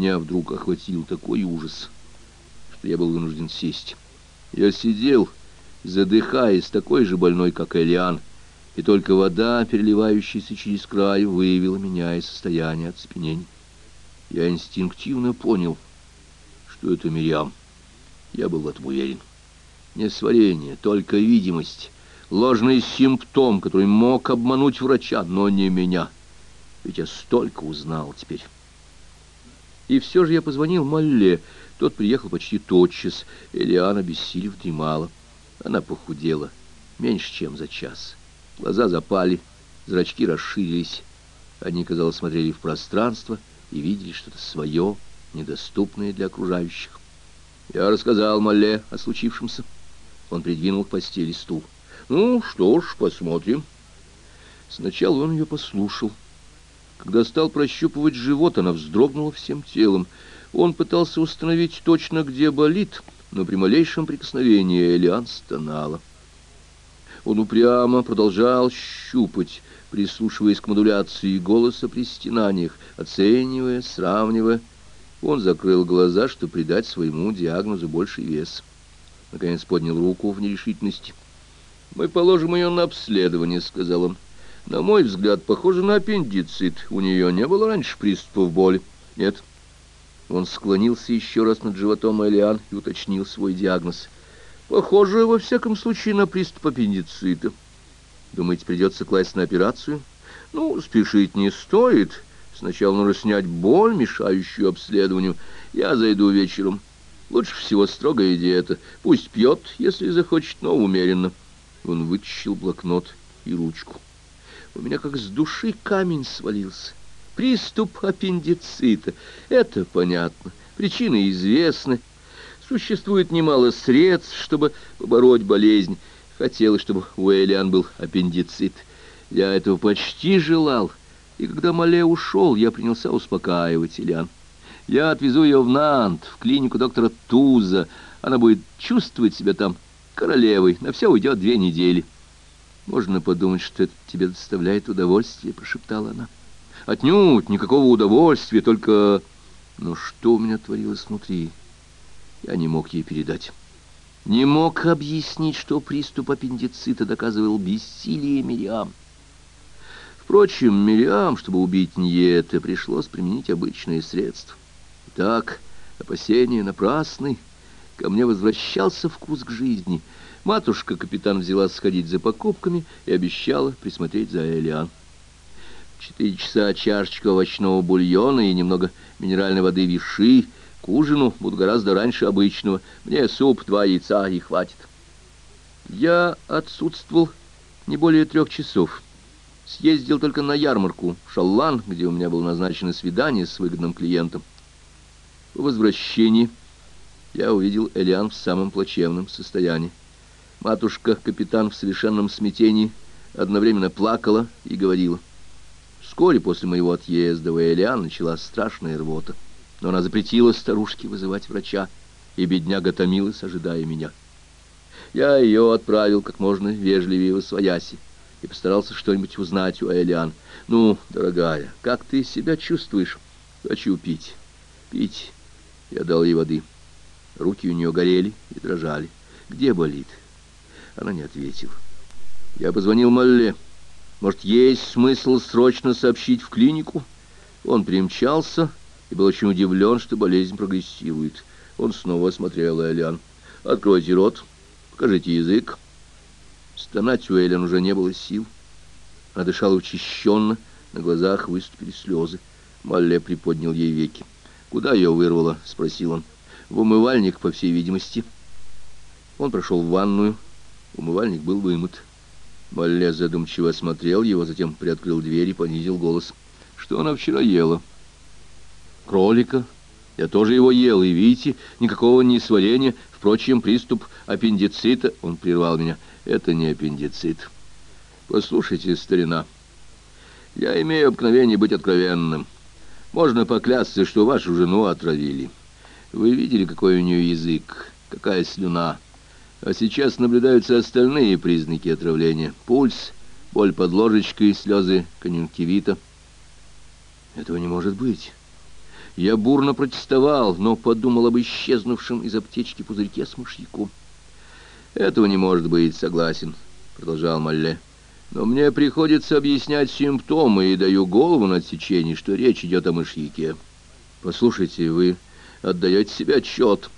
Меня вдруг охватил такой ужас, что я был вынужден сесть. Я сидел, задыхаясь, такой же больной, как Элиан, и только вода, переливающаяся через край, выявила меня из состояния оцепенения. Я инстинктивно понял, что это Мириам. Я был в этом уверен. Не сварение, только видимость, ложный симптом, который мог обмануть врача, но не меня. Ведь я столько узнал теперь. И все же я позвонил Малле. Тот приехал почти тотчас. Элиана, бессилев, дремала. Она похудела меньше, чем за час. Глаза запали, зрачки расширились. Они, казалось, смотрели в пространство и видели что-то свое, недоступное для окружающих. Я рассказал Малле о случившемся. Он придвинул к постели стул. «Ну, что ж, посмотрим». Сначала он ее послушал. Когда стал прощупывать живот, она вздрогнула всем телом. Он пытался установить точно, где болит, но при малейшем прикосновении Элиан стонала. Он упрямо продолжал щупать, прислушиваясь к модуляции голоса при стенаниях, оценивая, сравнивая. Он закрыл глаза, чтобы придать своему диагнозу больший вес. Наконец поднял руку в нерешительности. «Мы положим ее на обследование», — сказал он. «На мой взгляд, похоже на аппендицит. У нее не было раньше приступов боли?» «Нет». Он склонился еще раз над животом Элиан и уточнил свой диагноз. «Похоже, во всяком случае, на приступ аппендицита. Думаете, придется класть на операцию?» «Ну, спешить не стоит. Сначала нужно снять боль, мешающую обследованию. Я зайду вечером». Лучше всего строгая диета. Пусть пьет, если захочет, но умеренно. Он вытащил блокнот и ручку. У меня как с души камень свалился. Приступ аппендицита. Это понятно. Причины известны. Существует немало средств, чтобы побороть болезнь. Хотелось, чтобы у Элиан был аппендицит. Я этого почти желал. И когда Мале ушел, я принялся успокаивать Элиан. Я отвезу ее в Нант, в клинику доктора Туза. Она будет чувствовать себя там королевой. На все уйдет две недели. Можно подумать, что это тебе доставляет удовольствие, прошептала она. Отнюдь никакого удовольствия, только... Но что у меня творилось внутри, я не мог ей передать. Не мог объяснить, что приступ аппендицита доказывал бессилие Мириам. Впрочем, Мириам, чтобы убить Ньете, пришлось применить обычные средства. Так, опасения напрасны. Ко мне возвращался вкус к жизни. Матушка-капитан взяла сходить за покупками и обещала присмотреть за Элиан. Четыре часа чашечка овощного бульона и немного минеральной воды виши. К ужину буду гораздо раньше обычного. Мне суп, два яйца и хватит. Я отсутствовал не более трех часов. Съездил только на ярмарку в Шаллан, где у меня было назначено свидание с выгодным клиентом. По возвращении я увидел Элиан в самом плачевном состоянии. Матушка-капитан в совершенном смятении одновременно плакала и говорила. Вскоре после моего отъезда у Элиан началась страшная рвота, но она запретила старушке вызывать врача, и бедняга томилась, ожидая меня. Я ее отправил как можно вежливее в Освояси и постарался что-нибудь узнать у Элиан. «Ну, дорогая, как ты себя чувствуешь?» «Хочу пить, пить». Я дал ей воды. Руки у нее горели и дрожали. «Где болит?» Она не ответила. Я позвонил Малле. Может, есть смысл срочно сообщить в клинику? Он примчался и был очень удивлен, что болезнь прогрессирует. Он снова осмотрел Элиан. «Откройте рот, покажите язык». Стонать у Элиан уже не было сил. Она дышала учащенно, на глазах выступили слезы. Малле приподнял ей веки. «Куда ее вырвало?» — спросил он. «В умывальник, по всей видимости». Он прошел в ванную. Умывальник был вымыт. Малле задумчиво осмотрел его, затем приоткрыл дверь и понизил голос. «Что она вчера ела?» «Кролика. Я тоже его ел, и видите, никакого несварения. Впрочем, приступ аппендицита...» Он прервал меня. «Это не аппендицит. Послушайте, старина, я имею обыкновение быть откровенным». Можно поклясться, что вашу жену отравили. Вы видели, какой у нее язык, какая слюна. А сейчас наблюдаются остальные признаки отравления. Пульс, боль под ложечкой, слезы конъюнктивита. Этого не может быть. Я бурно протестовал, но подумал об исчезнувшем из аптечки пузырьке с мышьяком. «Этого не может быть, согласен», — продолжал Малле. «Но мне приходится объяснять симптомы и даю голову на отсечение, что речь идет о мышьяке. Послушайте, вы отдаете себе отчет».